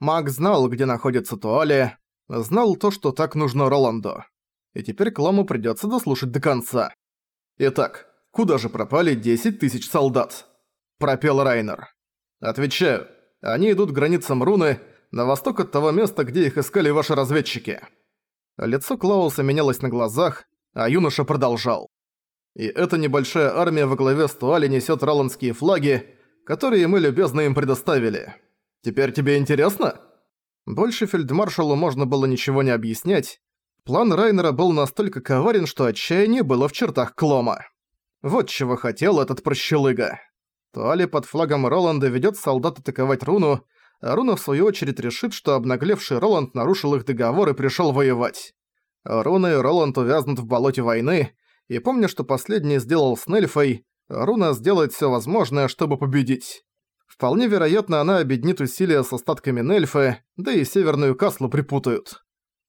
Маг знал, где находится Туали, знал то, что так нужно Роланду. И теперь Кламу придётся дослушать до конца. «Итак, куда же пропали 10 тысяч солдат?» – пропел Райнер. «Отвечаю, они идут к границам Руны, на восток от того места, где их искали ваши разведчики». Лицо Клауса менялось на глазах, а юноша продолжал. «И эта небольшая армия во главе с Туали несёт роландские флаги, которые мы любезно им предоставили. Теперь тебе интересно?» Больше фельдмаршалу можно было ничего не объяснять. План Райнера был настолько коварен, что отчаяние было в чертах Клома. Вот чего хотел этот прощелыга. Туали под флагом Роланда ведёт солдат атаковать Руну, а Руна в свою очередь решит, что обнаглевший Роланд нарушил их договор и пришёл воевать. Руна и Роланд увязнут в болоте войны, и помня, что последний сделал с Нельфой, Руна сделает всё возможное, чтобы победить. Вполне вероятно, она объединит усилия с остатками Нельфы, да и Северную Каслу припутают.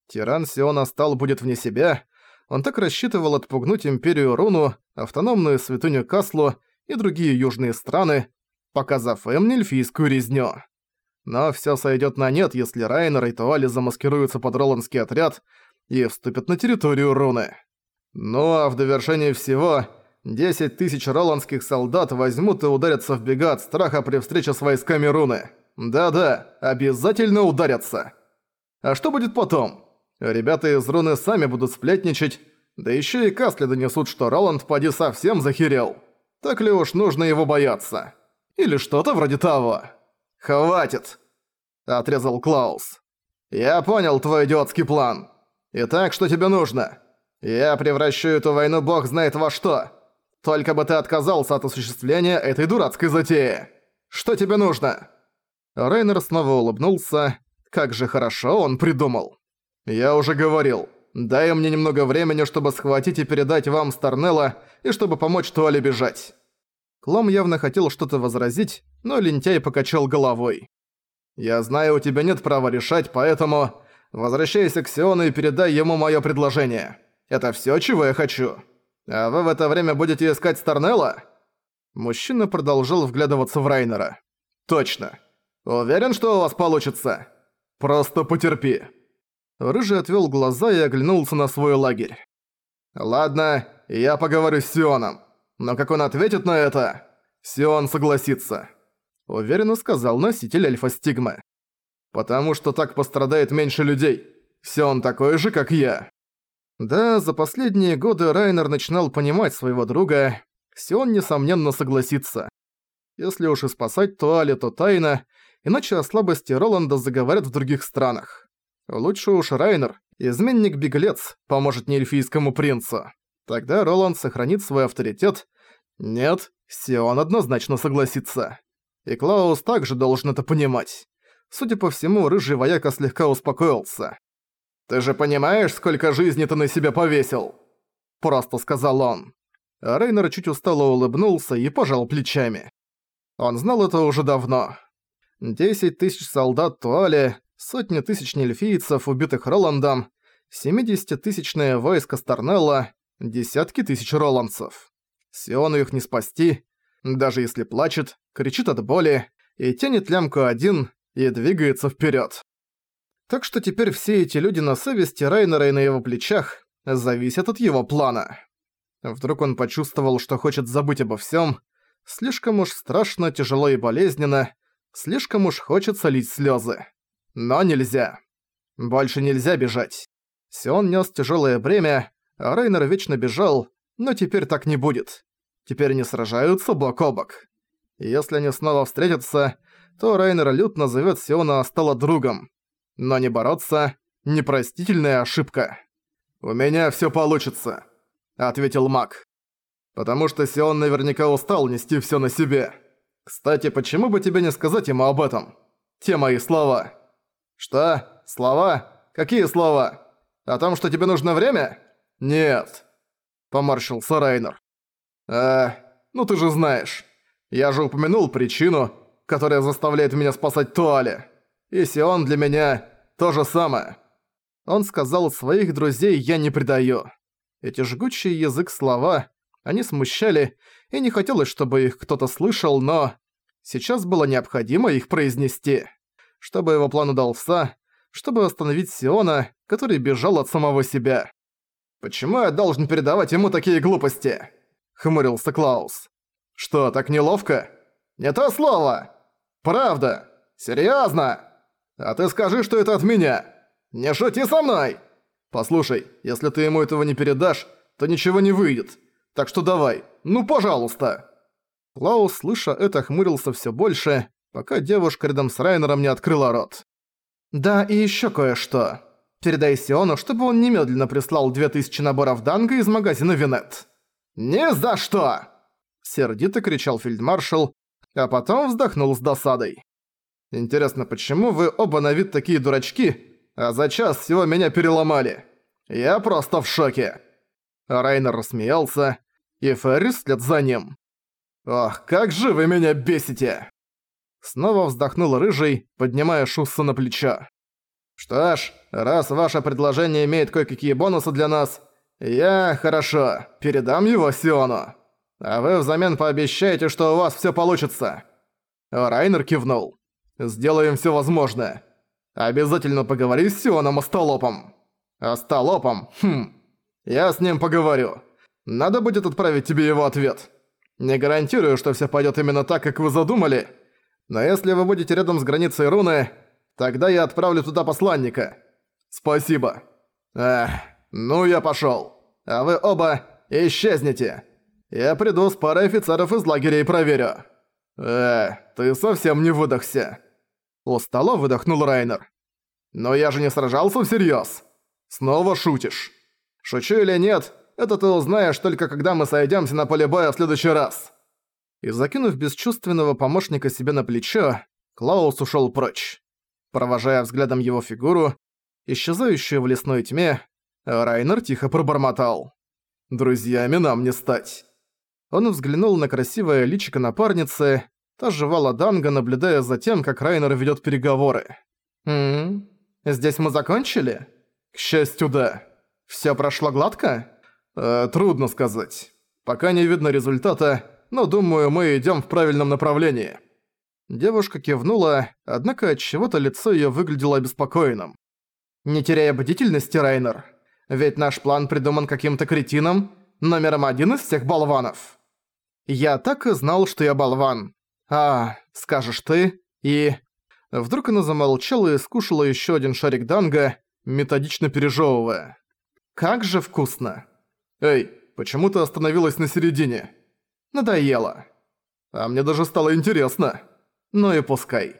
Тиран Сиона стал будет вне себя, он так рассчитывал отпугнуть Империю Руну, автономную святыню Каслу и другие южные страны, показав им нельфийскую резню. Но всё сойдёт на нет, если Райнер и Туали замаскируются под роландский отряд и вступят на территорию Руны. Ну а в довершение всего, 10 тысяч роландских солдат возьмут и ударятся в бега от страха при встрече с войсками Руны. Да-да, обязательно ударятся. А что будет потом? Ребята из руны сами будут сплетничать, да еще и Касли донесут, что Роланд поди совсем захерел. Так ли уж нужно его бояться? Или что-то вроде того? «Хватит!» – отрезал Клаус. «Я понял твой идиотский план. Итак, что тебе нужно? Я превращу эту войну бог знает во что. Только бы ты отказался от осуществления этой дурацкой затеи. Что тебе нужно?» Рейнер снова улыбнулся. Как же хорошо он придумал. «Я уже говорил. Дай мне немного времени, чтобы схватить и передать вам Старнелла, и чтобы помочь Туале бежать». Клом явно хотел что-то возразить, но лентяй покачал головой. «Я знаю, у тебя нет права решать, поэтому... Возвращайся к Сиону и передай ему моё предложение. Это всё, чего я хочу. А вы в это время будете искать Старнелла?» Мужчина продолжал вглядываться в Райнера. «Точно. Уверен, что у вас получится? Просто потерпи». Рыжий отвёл глаза и оглянулся на свой лагерь. «Ладно, я поговорю с Сионом. Но как он ответит на это? Сион согласится», — уверенно сказал носитель Альфа-Стигмы. «Потому что так пострадает меньше людей. Сион такой же, как я». Да, за последние годы Райнер начинал понимать своего друга. Сион, несомненно, согласится. Если уж и спасать Туали, то тайно, иначе о слабости Роланда заговорят в других странах. Лучше уж Райнер, изменник-беглец, поможет неэльфийскому принцу. Тогда Роланд сохранит свой авторитет. Нет, Сион однозначно согласится. И Клаус также должен это понимать. Судя по всему, рыжий вояка слегка успокоился. «Ты же понимаешь, сколько жизни ты на себя повесил?» Просто сказал он. А Рейнер чуть устало улыбнулся и пожал плечами. Он знал это уже давно. Десять тысяч солдат Туале, сотни тысяч нельфийцев, убитых Роландом, 70-тысячное войско Старнелла, десятки тысяч роландцев. Сиону их не спасти, даже если плачет, кричит от боли и тянет лямку один и двигается вперед. Так что теперь все эти люди на совести Райнера и на его плечах зависят от его плана. Вдруг он почувствовал, что хочет забыть обо всем. Слишком уж страшно, тяжело и болезненно, слишком уж хочется лить слезы. Но нельзя. Больше нельзя бежать. Сион нес тяжелое бремя, а Рейнер вечно бежал, но теперь так не будет. Теперь они сражаются бок о бок. Если они снова встретятся, то Рейнер Лют назовет Сиона стала другом. Но не бороться – непростительная ошибка. «У меня все получится», – ответил маг. «Потому что Сион наверняка устал нести все на себе. Кстати, почему бы тебе не сказать ему об этом? Те мои слова». «Что? Слова? Какие слова? О том, что тебе нужно время?» «Нет», – поморщился Райнер. «Э, ну ты же знаешь. Я же упомянул причину, которая заставляет меня спасать Туале. И Сион для меня то же самое». Он сказал своих друзей «я не предаю». Эти жгучие язык слова, они смущали, и не хотелось, чтобы их кто-то слышал, но... Сейчас было необходимо их произнести. чтобы его план удался, чтобы остановить Сиона, который бежал от самого себя. «Почему я должен передавать ему такие глупости?» — хмурился Клаус. «Что, так неловко?» «Не то слово! Правда! Серьёзно! А ты скажи, что это от меня! Не шути со мной!» «Послушай, если ты ему этого не передашь, то ничего не выйдет. Так что давай, ну пожалуйста!» Клаус, слыша это, хмурился всё больше, пока девушка рядом с Райнером не открыла рот. «Да, и ещё кое-что. Передай Сиону, чтобы он немедленно прислал 2000 наборов данга из магазина Винет». «Ни за что!» Сердито кричал фельдмаршал, а потом вздохнул с досадой. «Интересно, почему вы оба на вид такие дурачки, а за час всего меня переломали? Я просто в шоке!» Райнер рассмеялся, и Феррис вслед за ним. «Ох, как же вы меня бесите!» Снова вздохнул Рыжий, поднимая Шусса на плечо. «Что ж, раз ваше предложение имеет кое-какие бонусы для нас, я, хорошо, передам его Сиону. А вы взамен пообещаете, что у вас всё получится». Райнер кивнул. «Сделаем всё возможное. Обязательно поговори с Сионом Остолопом». «Остолопом? Хм. Я с ним поговорю. Надо будет отправить тебе его ответ». Не гарантирую, что всё пойдёт именно так, как вы задумали, но если вы будете рядом с границей руны, тогда я отправлю туда посланника. Спасибо. Эх, ну я пошёл. А вы оба исчезните. Я приду с парой офицеров из лагеря и проверю. Э, ты совсем не выдохся. Устало выдохнул Райнер. Но я же не сражался всерьёз. Снова шутишь. Шучу или нет, это ты узнаешь только когда мы сойдёмся на поле боя в следующий раз». И закинув бесчувственного помощника себе на плечо, Клаус ушёл прочь. Провожая взглядом его фигуру, исчезающую в лесной тьме, Райнер тихо пробормотал. «Друзьями нам не стать». Он взглянул на красивое личико напарницы, та жевала Данга, наблюдая за тем, как Райнер ведёт переговоры. «М -м, здесь мы закончили?» «К счастью, да. Всё прошло гладко?» Э, трудно сказать. Пока не видно результата, но думаю, мы идем в правильном направлении. Девушка кивнула, однако от чего-то лицо ее выглядело обеспокоенным. Не теряя бдительности, Райнер, ведь наш план придуман каким-то кретином, номером один из всех болванов. Я так и знал, что я болван. А, скажешь ты, и... Вдруг она замолчала и скушала еще один шарик данга, методично пережевывая. Как же вкусно! «Эй, почему ты остановилась на середине?» «Надоело. А мне даже стало интересно. Ну и пускай.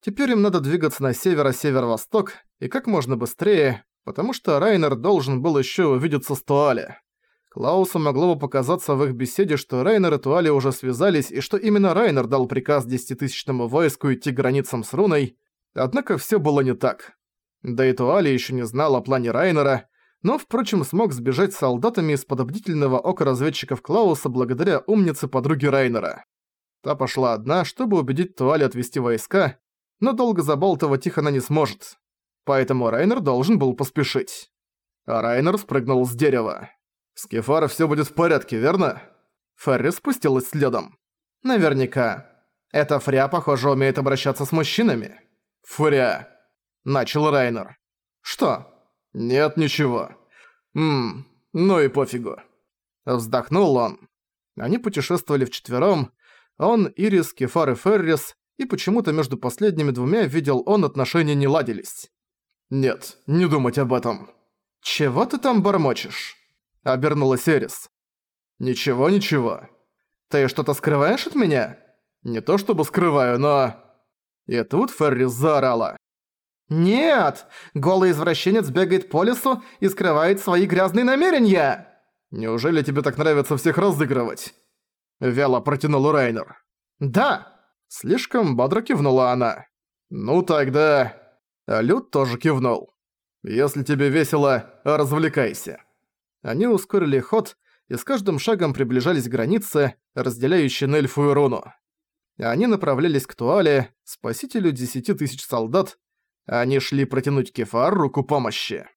Теперь им надо двигаться на северо-северо-восток и как можно быстрее, потому что Райнер должен был еще увидеться с Туале. Клаусу могло бы показаться в их беседе, что Райнер и Туали уже связались и что именно Райнер дал приказ десятитысячному войску идти к границам с Руной, однако все было не так. Да и Туали еще не знал о плане Райнера, но, впрочем, смог сбежать с солдатами из-под бдительного ока разведчиков Клауса благодаря умнице подруги Райнера. Та пошла одна, чтобы убедить Туали отвести войска, но долго забалтывать их она не сможет. Поэтому Райнер должен был поспешить. А Райнер спрыгнул с дерева. «С Кефара всё будет в порядке, верно?» Ферри спустилась следом. «Наверняка. Эта Фря, похоже, умеет обращаться с мужчинами». «Фря!» – начал Райнер. «Что?» «Нет, ничего. Ммм, ну и пофигу». Вздохнул он. Они путешествовали вчетвером. Он, Ирис, Кефар и Феррис, и почему-то между последними двумя, видел он, отношения не ладились. «Нет, не думать об этом». «Чего ты там бормочешь?» — обернулась Эрис. «Ничего, ничего. Ты что-то скрываешь от меня?» «Не то чтобы скрываю, но...» И тут Феррис заорала. «Нет! Голый извращенец бегает по лесу и скрывает свои грязные намерения!» «Неужели тебе так нравится всех разыгрывать?» Вяло протянул Райнер. «Да!» Слишком бодро кивнула она. «Ну тогда...» Люд тоже кивнул. «Если тебе весело, развлекайся». Они ускорили ход и с каждым шагом приближались к границе, разделяющей Нельфу и Руну. Они направлялись к Туале, спасителю десяти тысяч солдат, они шли протянуть Кефар руку помощи.